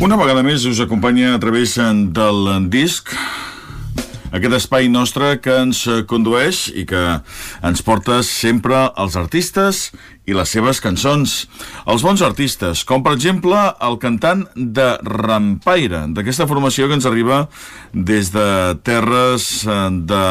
Una vegada més us acompanya a través del disc aquest espai nostre que ens condueix i que ens porta sempre als artistes i les seves cançons. Els bons artistes, com per exemple el cantant de Rampaire, d'aquesta formació que ens arriba des de terres eh, de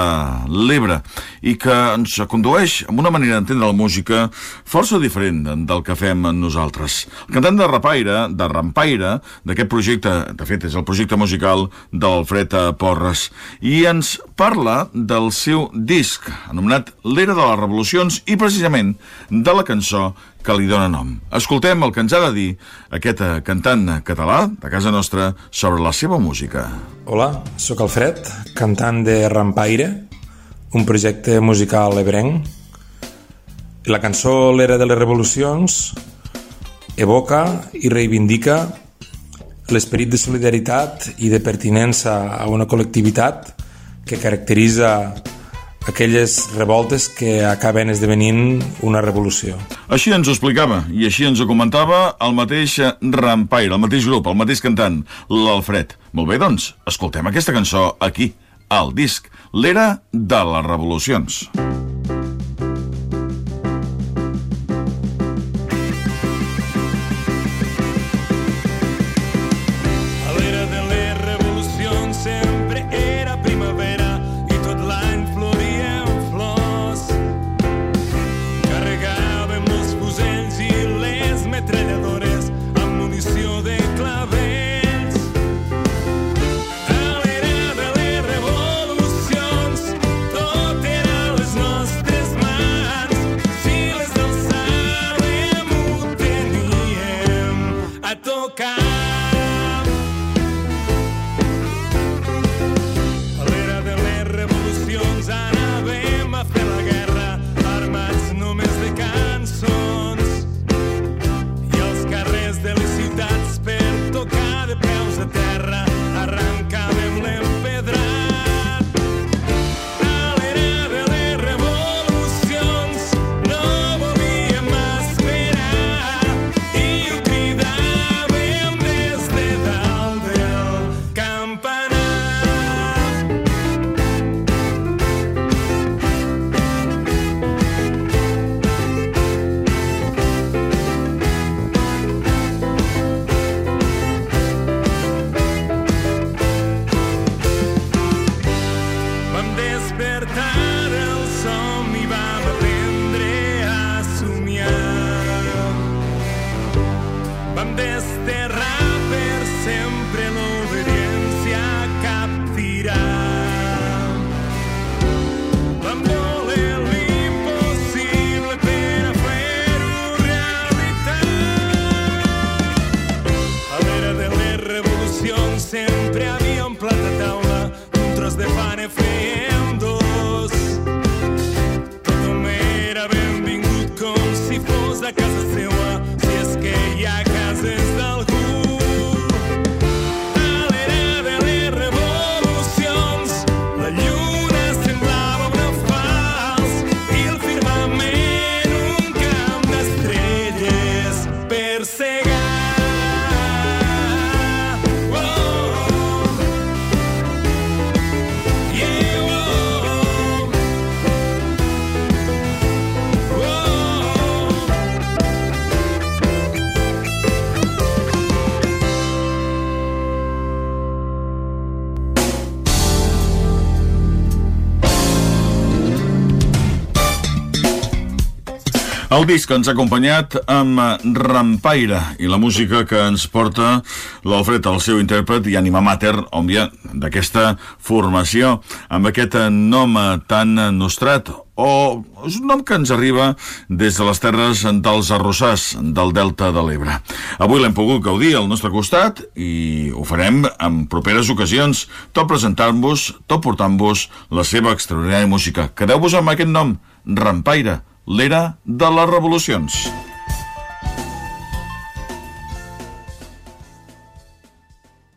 l'Ebre i que ens condueix amb una manera d'entendre la música força diferent del que fem nosaltres. El cantant de Rampaire, de Rampaire, d'aquest projecte, de fet és el projecte musical d'Alfred Porres, i ens parla del seu disc, anomenat L'era de les revolucions i precisament de la cançó cançó que li dóna nom. Escoltem el que ens ha de dir aquest eh, cantant català de casa nostra sobre la seva música. Hola, sóc Alfred, cantant de Rampaire, un projecte musical ebrenc. La cançó L'era de les revolucions evoca i reivindica l'esperit de solidaritat i de pertinença a una col·lectivitat que caracteritza aquelles revoltes que acaben esdevenint una revolució. Així ens ho explicava i així ens ho comentava el mateix Rampaire, el mateix grup, el mateix cantant, l'Alfred. Molt bé, doncs, escoltem aquesta cançó aquí, al disc, l'era de les revolucions. A l'era de les revolucions ara I guess. El disc ens ha acompanyat amb Rampaire i la música que ens porta l'Alfred, el seu intèrpret i anima mater, òbvia, d'aquesta formació, amb aquest nom tan nostrat, o és un nom que ens arriba des de les terres dels arrossars del Delta de l'Ebre. Avui l'hem pogut gaudir al nostre costat i ho farem en properes ocasions, tot presentant-vos, tot portant-vos la seva extraordinària música. Quedeu-vos amb aquest nom, Rampaire, l'era de les revolucions.